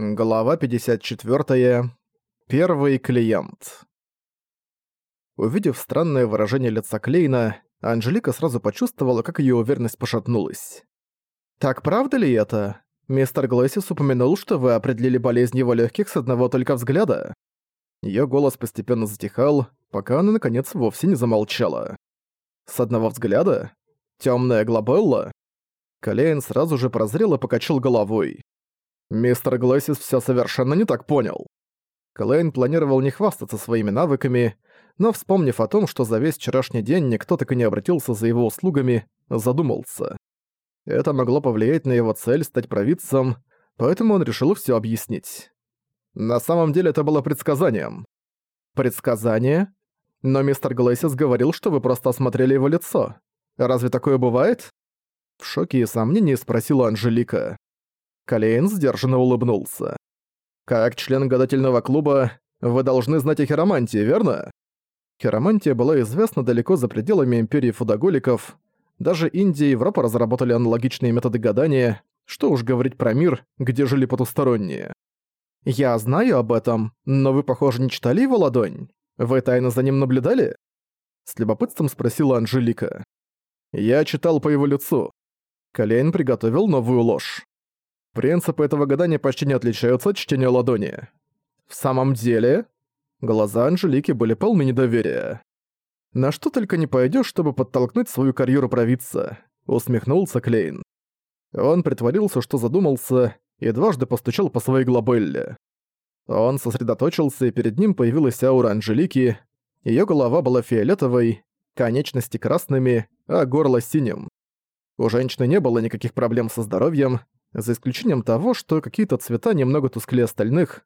Глава 54. Первый клиент. Увидев странное выражение лица Клейна, Анжелика сразу почувствовала, как её уверенность пошатнулась. «Так правда ли это? Мистер Глэссис упомянул, что вы определили болезнь его лёгких с одного только взгляда?» Её голос постепенно затихал, пока она, наконец, вовсе не замолчала. «С одного взгляда? Тёмная глобелла?» Клейн сразу же прозрел и покачал головой. Мистер Глэссис все совершенно не так понял. Клейн планировал не хвастаться своими навыками, но, вспомнив о том, что за весь вчерашний день никто так и не обратился за его услугами, задумался. Это могло повлиять на его цель стать провидцем, поэтому он решил все объяснить. На самом деле это было предсказанием. Предсказание? Но мистер Глэссис говорил, что вы просто осмотрели его лицо. Разве такое бывает? В шоке и сомнении спросила Анжелика. Калейн сдержанно улыбнулся. «Как член гадательного клуба, вы должны знать о хиромантии, верно?» Хиромантия была известна далеко за пределами империи фудоголиков. Даже Индия и Европа разработали аналогичные методы гадания, что уж говорить про мир, где жили потусторонние. «Я знаю об этом, но вы, похоже, не читали его ладонь? Вы тайно за ним наблюдали?» С любопытством спросила Анжелика. «Я читал по его лицу». Калейн приготовил новую ложь. Принципы этого гадания почти не отличаются от чтения ладони. В самом деле, глаза Анжелики были полны недоверия. На что только не пойдешь, чтобы подтолкнуть свою карьеру провидца, усмехнулся Клейн. Он притворился, что задумался, и дважды постучал по своей глобелле. Он сосредоточился, и перед ним появилась аура Анжелики. Её голова была фиолетовой, конечности красными, а горло синим. У женщины не было никаких проблем со здоровьем, за исключением того, что какие-то цвета немного тусклее остальных,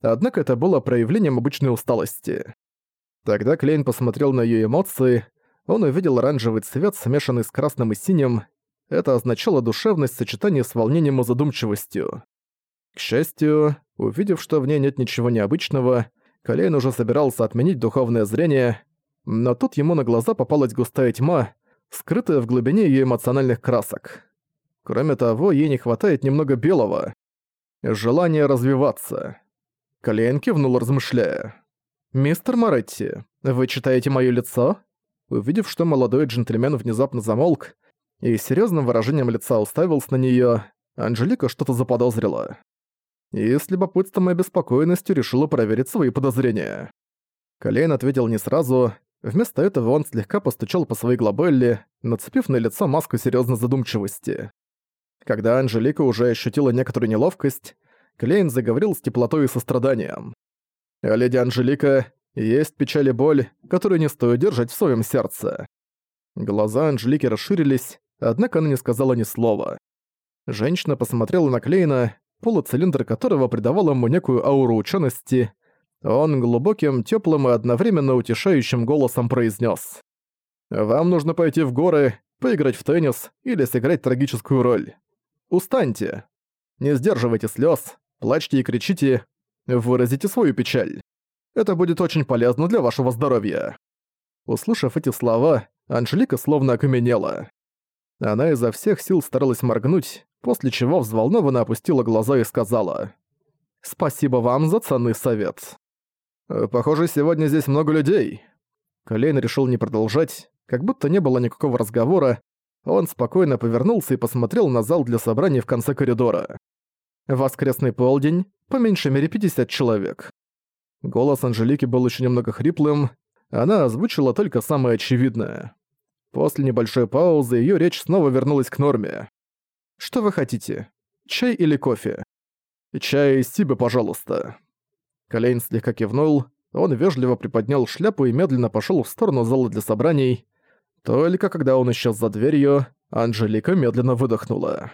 однако это было проявлением обычной усталости. Тогда Клейн посмотрел на её эмоции, он увидел оранжевый цвет, смешанный с красным и синим. Это означало душевность в сочетании с волнением и задумчивостью. К счастью, увидев, что в ней нет ничего необычного, Клейн уже собирался отменить духовное зрение, но тут ему на глаза попалась густая тьма, скрытая в глубине её эмоциональных красок. Кроме того, ей не хватает немного белого. Желание развиваться. Клейн кивнул, размышляя. «Мистер Моретти, вы читаете моё лицо?» Увидев, что молодой джентльмен внезапно замолк и серьёзным выражением лица уставился на неё, Анжелика что-то заподозрила. И с любопытством и обеспокоенностью решила проверить свои подозрения. Колейн ответил не сразу, вместо этого он слегка постучал по своей глобелле, нацепив на лицо маску серьёзной задумчивости. Когда Анжелика уже ощутила некоторую неловкость, Клейн заговорил с теплотой и состраданием. «Леди Анжелика, есть печаль и боль, которую не стоит держать в своем сердце». Глаза Анжелики расширились, однако она не сказала ни слова. Женщина посмотрела на Клейна, полуцилиндр которого придавал ему некую ауру учености. Он глубоким, теплым и одновременно утешающим голосом произнес: «Вам нужно пойти в горы, поиграть в теннис или сыграть трагическую роль. Устаньте. Не сдерживайте слез, плачьте и кричите, выразите свою печаль. Это будет очень полезно для вашего здоровья». Услышав эти слова, Анжелика словно окаменела. Она изо всех сил старалась моргнуть, после чего взволнованно опустила глаза и сказала «Спасибо вам за ценный совет». «Похоже, сегодня здесь много людей». Колейн решил не продолжать, как будто не было никакого разговора, он спокойно повернулся и посмотрел на зал для собраний в конце коридора. «Воскресный полдень, по меньшей мере 50 человек». Голос Анжелики был еще немного хриплым, она озвучила только самое очевидное. После небольшой паузы ее речь снова вернулась к норме. «Что вы хотите? Чай или кофе?» «Чай из Сибы, пожалуйста». Колейн слегка кивнул, он вежливо приподнял шляпу и медленно пошел в сторону зала для собраний, только когда он исчез за дверью, Анжелика медленно выдохнула.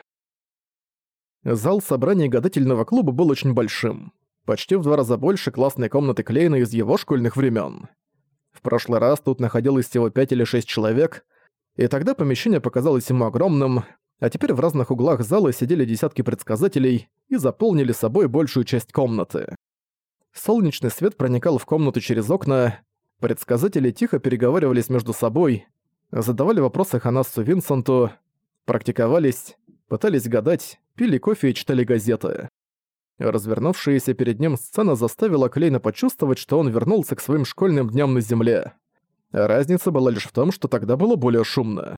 Зал собраний гадательного клуба был очень большим. Почти в два раза больше классной комнаты Клейна из его школьных времен. В прошлый раз тут находилось всего пять или шесть человек, и тогда помещение показалось ему огромным, а теперь в разных углах зала сидели десятки предсказателей и заполнили собой большую часть комнаты. Солнечный свет проникал в комнату через окна, предсказатели тихо переговаривались между собой, задавали вопросы Ханассу Винсенту, практиковались, пытались гадать, пили кофе и читали газеты. Развернувшаяся перед ним сцена заставила Клейна почувствовать, что он вернулся к своим школьным дням на земле. Разница была лишь в том, что тогда было более шумно.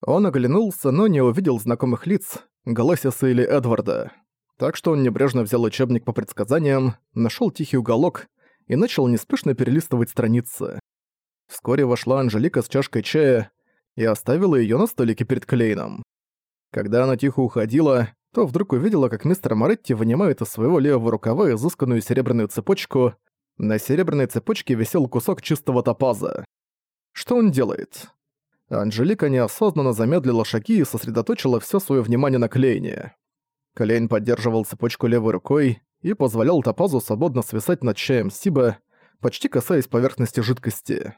Он оглянулся, но не увидел знакомых лиц, Галасиса или Эдварда. Так что он небрежно взял учебник по предсказаниям, нашел тихий уголок и начал неспешно перелистывать страницы. Вскоре вошла Анжелика с чашкой чая и оставила ее на столике перед Клейном. Когда она тихо уходила, то вдруг увидела, как мистер Моретти вынимает из своего левого рукава изысканную серебряную цепочку. На серебряной цепочке висел кусок чистого топаза. Что он делает? Анжелика неосознанно замедлила шаги и сосредоточила все свое внимание на Клейне. Клейн поддерживал цепочку левой рукой и позволял топазу свободно свисать над чаем Сиба, почти касаясь поверхности жидкости.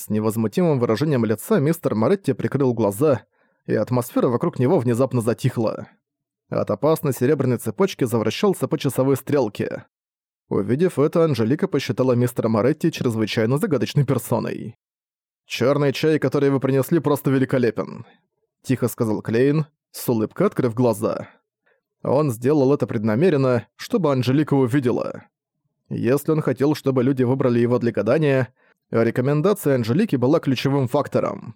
С невозмутимым выражением лица мистер Моретти прикрыл глаза, и атмосфера вокруг него внезапно затихла. От опасной серебряной цепочки завращался по часовой стрелке. Увидев это, Анжелика посчитала мистера Моретти чрезвычайно загадочной персоной. «Чёрный чай, который вы принесли, просто великолепен», — тихо сказал Клейн, с улыбкой открыв глаза. Он сделал это преднамеренно, чтобы Анжелика увидела. Если он хотел, чтобы люди выбрали его для гадания, рекомендация Анжелики была ключевым фактором.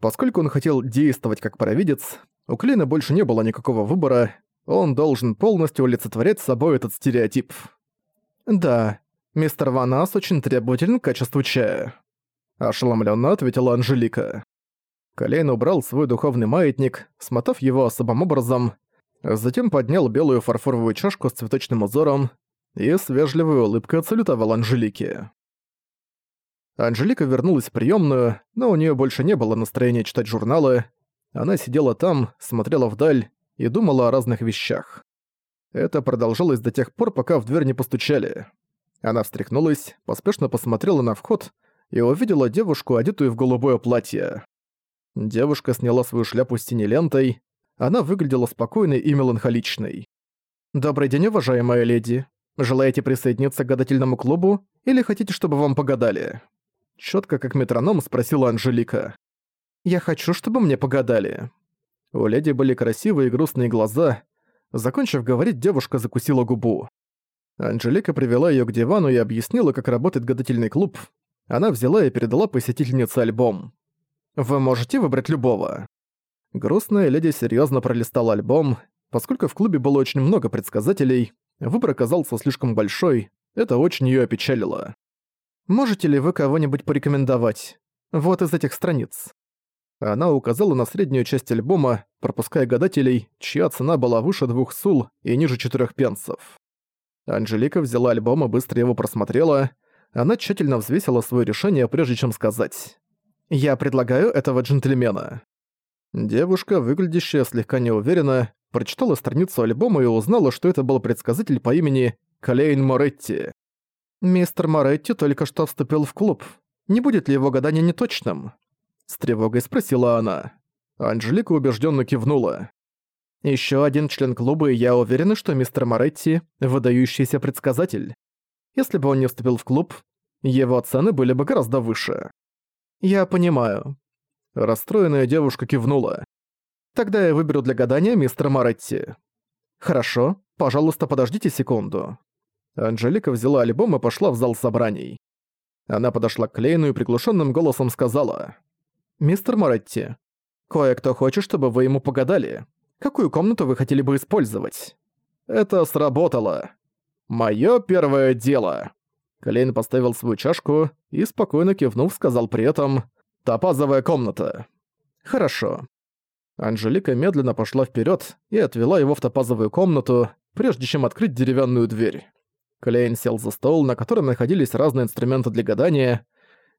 Поскольку он хотел действовать как провидец, у Клина больше не было никакого выбора, он должен полностью олицетворять собой этот стереотип. «Да, мистер Ванас очень требователен к качеству чая», – ошеломленно ответила Анжелика. Колейн убрал свой духовный маятник, смотав его особым образом, затем поднял белую фарфоровую чашку с цветочным узором и с вежливой улыбкой отсалютовал Анжелике. Анжелика вернулась в приёмную, но у неё больше не было настроения читать журналы. Она сидела там, смотрела вдаль и думала о разных вещах. Это продолжалось до тех пор, пока в дверь не постучали. Она встряхнулась, поспешно посмотрела на вход и увидела девушку, одетую в голубое платье. Девушка сняла свою шляпу с синей лентой. Она выглядела спокойной и меланхоличной. «Добрый день, уважаемая леди. Желаете присоединиться к гадательному клубу или хотите, чтобы вам погадали?» Чётко как метроном спросила Анжелика. «Я хочу, чтобы мне погадали». У леди были красивые и грустные глаза. Закончив говорить, девушка закусила губу. Анжелика привела её к дивану и объяснила, как работает гадательный клуб. Она взяла и передала посетительнице альбом. «Вы можете выбрать любого». Грустная леди серьёзно пролистала альбом. Поскольку в клубе было очень много предсказателей, выбор оказался слишком большой, это очень её опечалило. Можете ли вы кого-нибудь порекомендовать? Вот из этих страниц». Она указала на среднюю часть альбома, пропуская гадателей, чья цена была выше двух сул и ниже четырех пенсов. Анжелика взяла альбом и быстро его просмотрела. Она тщательно взвесила свое решение, прежде чем сказать. «Я предлагаю этого джентльмена». Девушка, выглядящая слегка неуверенно, прочитала страницу альбома и узнала, что это был предсказатель по имени Калейн Моретти. «Мистер Моретти только что вступил в клуб. Не будет ли его гадание неточным?» С тревогой спросила она. Анжелика убежденно кивнула. Еще один член клуба, и я уверена, что мистер Моретти – выдающийся предсказатель. Если бы он не вступил в клуб, его цены были бы гораздо выше. Я понимаю. Расстроенная девушка кивнула. Тогда я выберу для гадания мистера Моретти. Хорошо, пожалуйста, подождите секунду. Анжелика взяла альбом и пошла в зал собраний. Она подошла к Клейну и приглушенным голосом сказала. «Мистер Моретти, кое-кто хочет, чтобы вы ему погадали. Какую комнату вы хотели бы использовать?» «Это сработало. Моё первое дело». Клейн поставил свою чашку и, спокойно кивнув, сказал при этом «Топазовая комната». «Хорошо». Анжелика медленно пошла вперед и отвела его в топазовую комнату, прежде чем открыть деревянную дверь. Клейн сел за стол, на котором находились разные инструменты для гадания.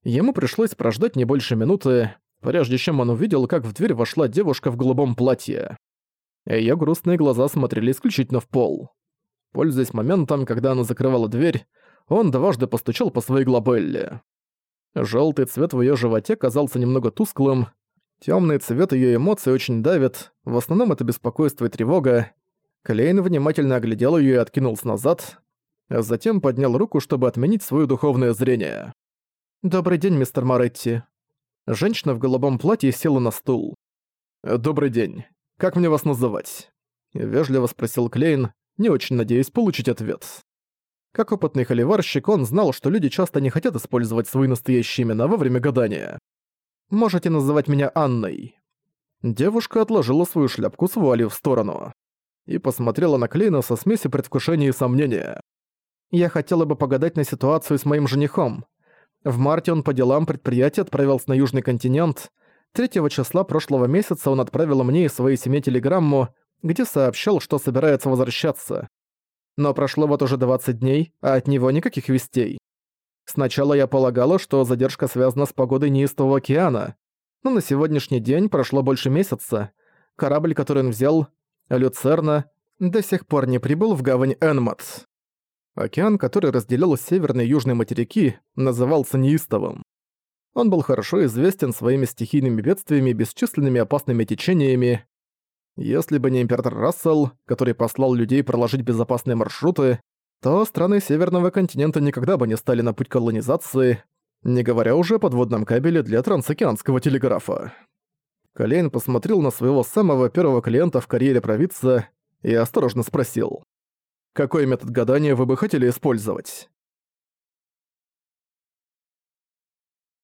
Ему пришлось прождать не больше минуты, прежде чем он увидел, как в дверь вошла девушка в голубом платье. Её грустные глаза смотрели исключительно в пол. Пользуясь моментом, когда она закрывала дверь, он дважды постучал по своей глобелле. Жёлтый цвет в её животе казался немного тусклым, тёмный цвет её эмоций очень давит, в основном это беспокойство и тревога. Клейн внимательно оглядел её и откинулся назад, а затем поднял руку, чтобы отменить свое духовное зрение. «Добрый день, мистер Моретти». Женщина в голубом платье села на стул. «Добрый день. Как мне вас называть?» Вежливо спросил Клейн, не очень надеясь получить ответ. Как опытный холиварщик, он знал, что люди часто не хотят использовать свои настоящие имена во время гадания. «Можете называть меня Анной». Девушка отложила свою шляпку с вуалью в сторону и посмотрела на Клейна со смесью предвкушения и сомнения. «Я хотела бы погадать на ситуацию с моим женихом. В марте он по делам предприятия отправился на Южный континент. 3 числа прошлого месяца он отправил мне и своей семье телеграмму, где сообщал, что собирается возвращаться. Но прошло вот уже 20 дней, а от него никаких вестей. Сначала я полагала, что задержка связана с погодой неистового океана, но на сегодняшний день прошло больше месяца. Корабль, который он взял, Люцерна, до сих пор не прибыл в гавань Энмат. Океан, который разделял северные и южные материки, назывался неистовым. Он был хорошо известен своими стихийными бедствиями и бесчисленными опасными течениями. Если бы не император Рассел, который послал людей проложить безопасные маршруты, то страны Северного континента никогда бы не стали на путь колонизации, не говоря уже о подводном кабеле для трансокеанского телеграфа. Колейн посмотрел на своего самого первого клиента в карьере провидца и осторожно спросил. «Какой метод гадания вы бы хотели использовать?»